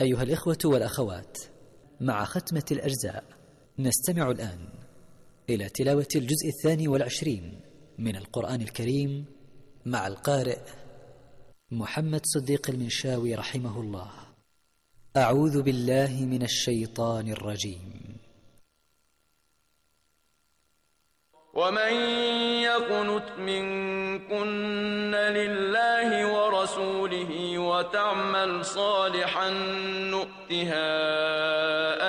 أيها الإخوة والأخوات مع ختمة الأجزاء نستمع الآن إلى تلاوة الجزء الثاني والعشرين من القرآن الكريم مع القارئ محمد صديق المنشاوي رحمه الله. أعوذ بالله من الشيطان الرجيم. ومن يقنت منكن لله ورسوله وتعمل صالحا نؤتها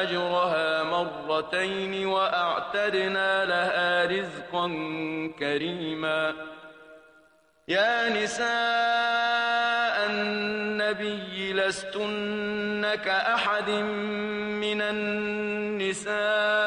أجرها مرتين وأعتدنا لها رزقا كريما. يا نساء النبي لستن كأحد من النساء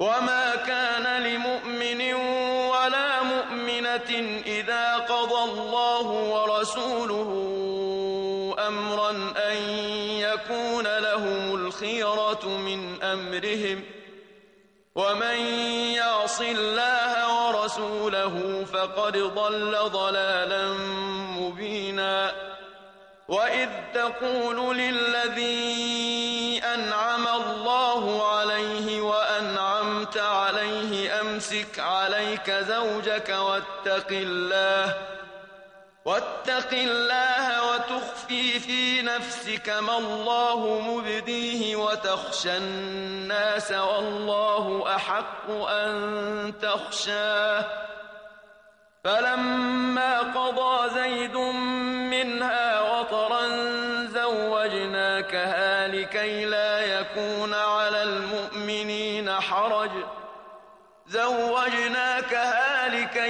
وما كان لمؤمن ولا مؤمنة إذا قضى الله ورسوله أمرا أن يكون لهم الخيرة من أمرهم ومن يعص الله ورسوله فقد ضل ضلالا مبينا وإذ تقول للذي أنعم الله عليه أمسك عليك زوجك واتق الله واتق الله وتخفي في نفسك ما الله مبديه وتخشى الناس والله أحق أن تخشاه. فلما قضى زيد منها زوجناكها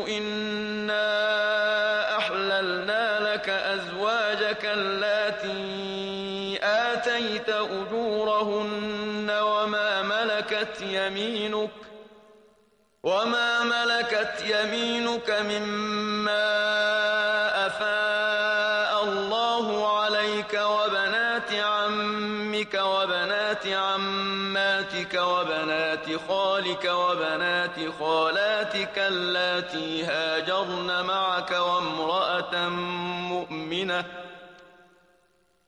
يمينك وما ملكت يمينك مما أفاء الله عليك وبنات عمك وبنات عماتك وبنات خالك وبنات خالاتك اللاتي هاجرن معك وامرأة مؤمنة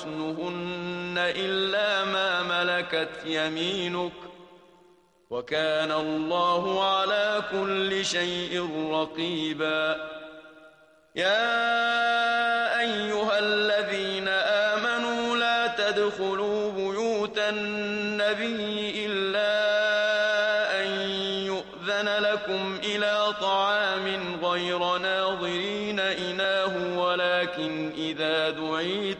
حسنهن إلا ما ملكت يمينك وكان الله على كل شيء رقيبا. يا أيها الذين آمنوا لا تدخلوا بيوت النبي إلا أن يؤذن لكم إلى طعام غير ناظرين إناه ولكن إذا دعيتم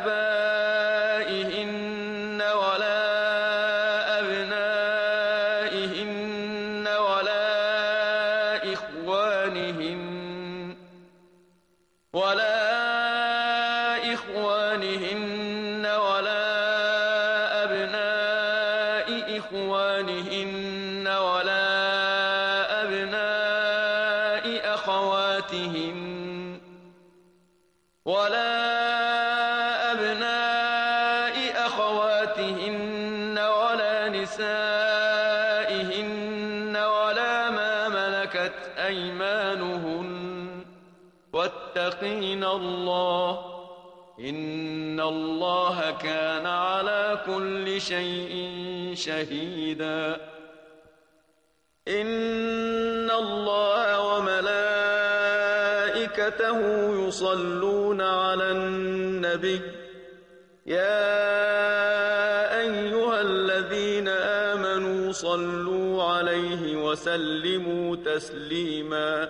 الله كان على كل شيء شهيدا. إن الله وملائكته يصلون على النبي. يا أيها الذين آمنوا صلوا عليه وسلموا تسليما.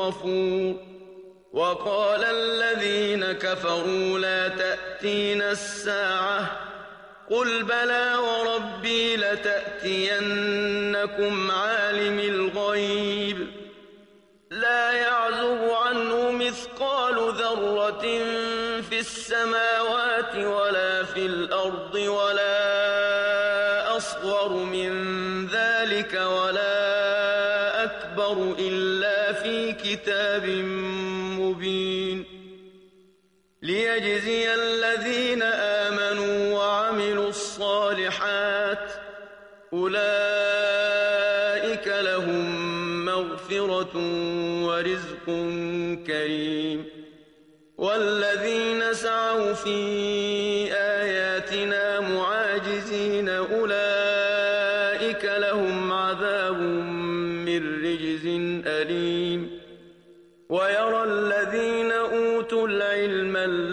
الغفور. وقال الذين كفروا لا تأتين الساعة. قل بلى وربي لتأتينكم عالم الغيب. لا يعزب عنه مثقال ذرة في السماوات ولا في الأرض ولا كتاب مبين ليجزي الذين آمنوا وعملوا الصالحات أولئك لهم مغفرة ورزق كريم والذين سعوا في آياتنا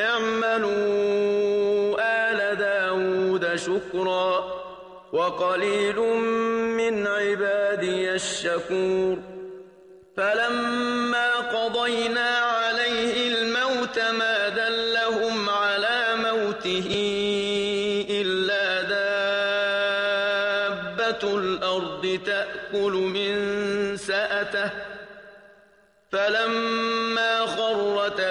اعملوا آل داود شكرا وقليل من عبادي الشكور فلما قضينا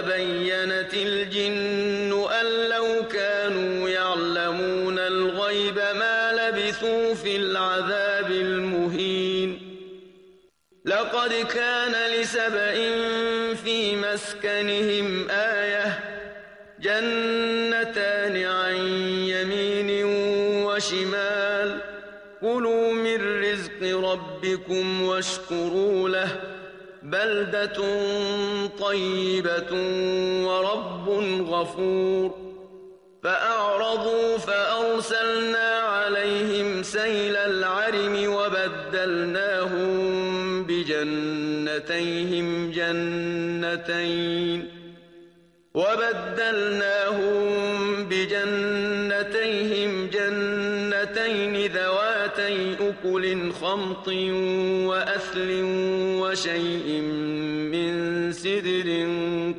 خر تبينت الجن أن لو كانوا يعلمون الغيب ما لبثوا في العذاب المهين. لقد كان لسبإ في مسكنهم آية جنتان عن يمين وشمال. كلوا من رزق ربكم واشكروا له بلدة طيبة ورب غفور. فأعرضوا فأرسلنا عليهم سيل العرم وبدلناهم بجنتيهم جنتين. وبدلناهم بجنتيهم أكل خمط وأثل وشيء من سدر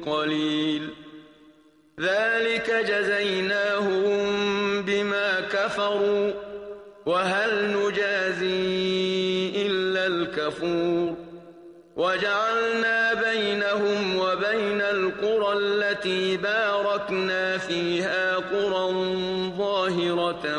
قليل ذلك جزيناهم بما كفروا وهل نجازي إلا الكفور وجعلنا بينهم وبين القرى التي باركنا فيها قرى ظاهرة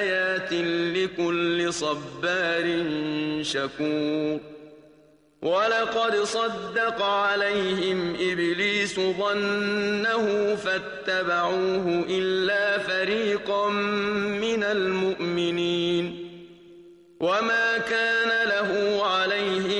لآيات لكل صبار شكور. ولقد صدق عليهم إبليس ظنه فاتبعوه إلا فريقا من المؤمنين. وما كان له عليهم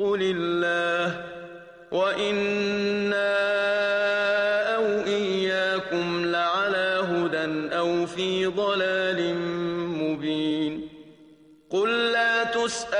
قل الله وإنا أو إياكم لعلى هدى أو في ضلال مبين قل لا تسألون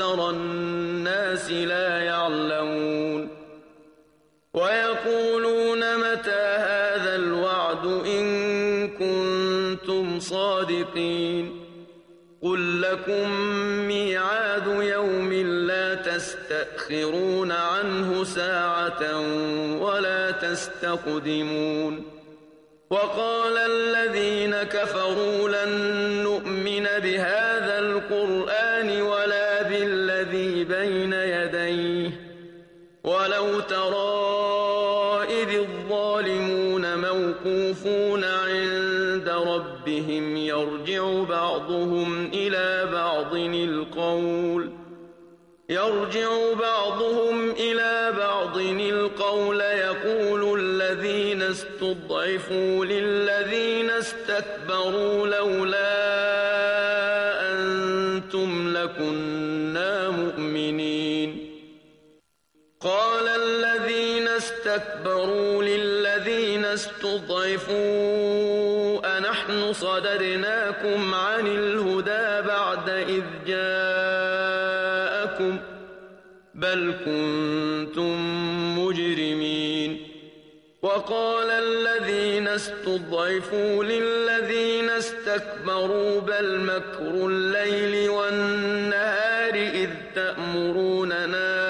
أكثر الناس لا يعلمون ويقولون متى هذا الوعد إن كنتم صادقين قل لكم ميعاد يوم لا تستأخرون عنه ساعة ولا تستقدمون وقال الذين كفروا لن نؤمن بهذا القرآن القول. يرجع بعضهم إلى بعض. القول يقول الذين استضعفوا للذين استكبروا لولا أنتم لكنا استكبروا للذين استضعفوا أنحن صددناكم عن الهدى بعد إذ جاءكم بل كنتم مجرمين وقال الذين استضعفوا للذين استكبروا بل مكر الليل والنهار إذ تأمروننا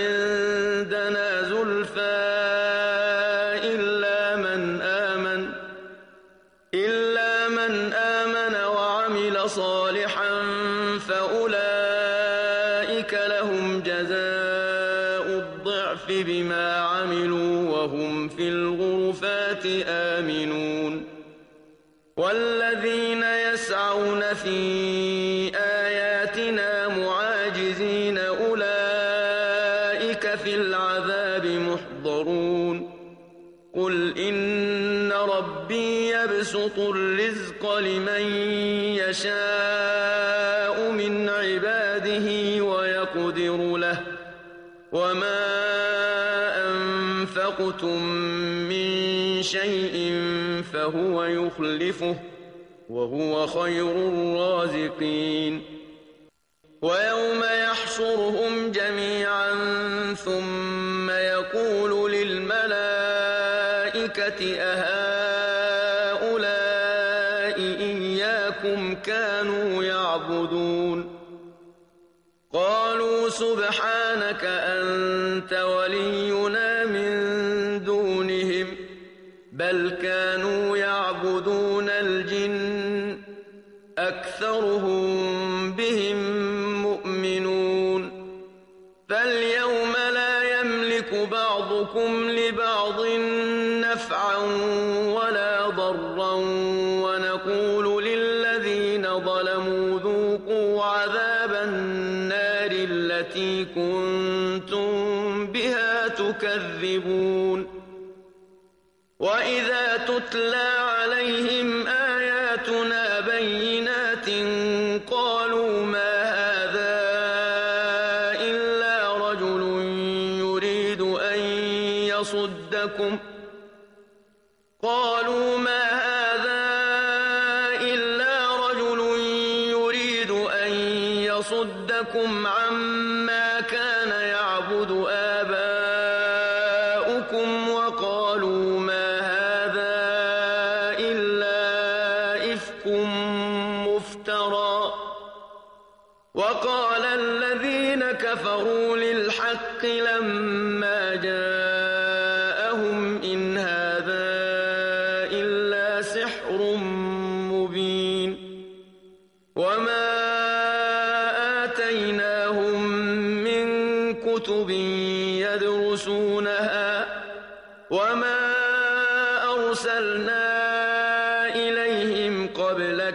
الرزق لمن يشاء من عباده ويقدر له وما أنفقتم من شيء فهو يخلفه وهو خير الرازقين. ويوم يحشرهم جميعا ثم يقول للملائكة أهؤلاء أنت ولينا من دونهم بل كانوا يعبدون الجن أكثرهم بهم مؤمنون. فاليوم لا يملك بعضكم لبعض نفعا ولا ضرا ونقول للذين ظلموا ذوقوا عذاب النار كنتم تتلى عليهم آياتنا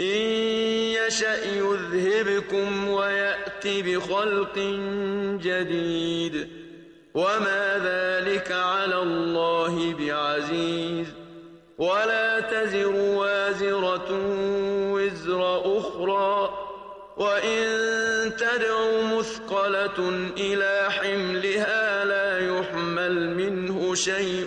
إن يشأ يذهبكم ويأت بخلق جديد. وما ذلك على الله بعزيز. ولا تزر وازرة وزر أخرى. وإن تدع مثقلة إلى حملها لا يحمل منه شيء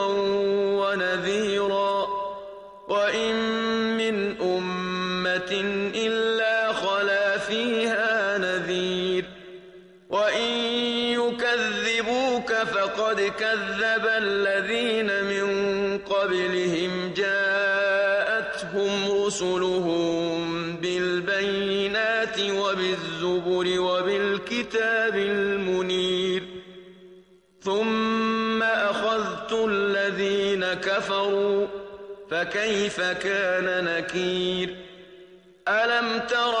فكيف كان نكير؟ ألم تر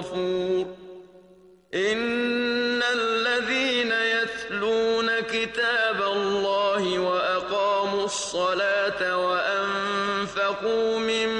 غفور إن الذين يتلون كتاب الله وأقاموا الصلاة وأنفقوا مما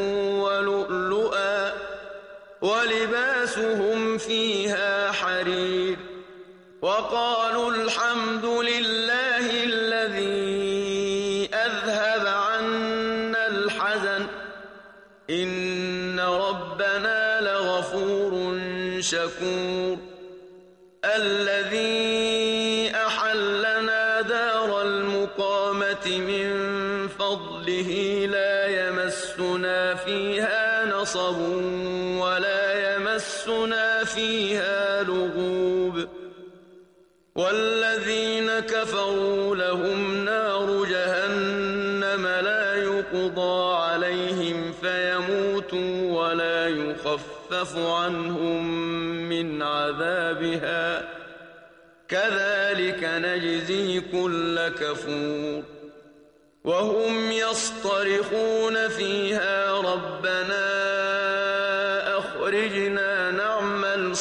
ولباسهم فيها حرير وقالوا الحمد لله الذي أذهب عنا الحزن. إن رب شكور. الذي أحلنا دار المقامة من فضله لا يمسنا فيها نصب يمسنا فيها لغوب والذين كفروا لهم نار جهنم لا يقضى عليهم فيموتوا ولا يخفف عنهم من عذابها كذلك نجزي كل كفور وهم يصطرخون فيها ربنا أخرجنا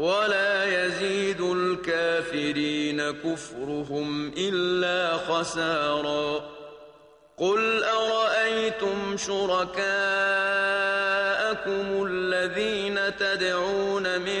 ولا يزيد الكافرين كفرهم إلا خسارا. قل أرأيتم شركاءكم الذين تدعون من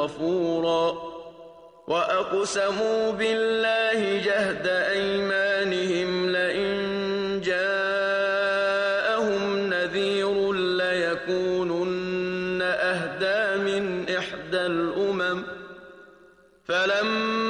غفورا. وأقسموا بالله جهد أيمانهم لئن جاءهم نذير ليكونن أهدى من إحدى الأمم. فلما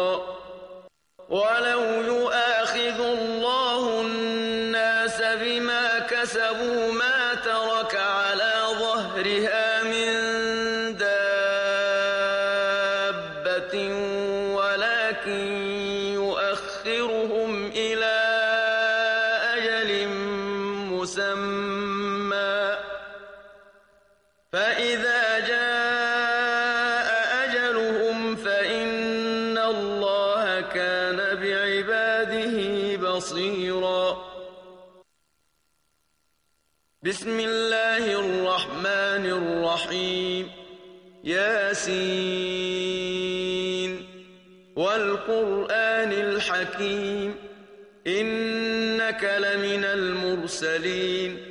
فإذا جاء أجلهم فإن الله كان بعباده بصيرا. بسم الله الرحمن الرحيم. ياسين. والقرآن الحكيم. إنك لمن المرسلين.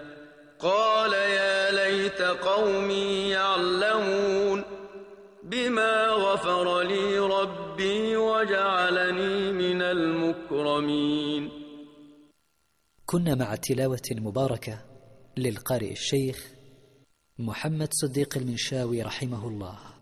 قال يا ليت قومي يعلمون بما غفر لي ربي وجعلني من المكرمين. كنا مع التلاوة المباركة للقارئ الشيخ محمد صديق المنشاوي رحمه الله.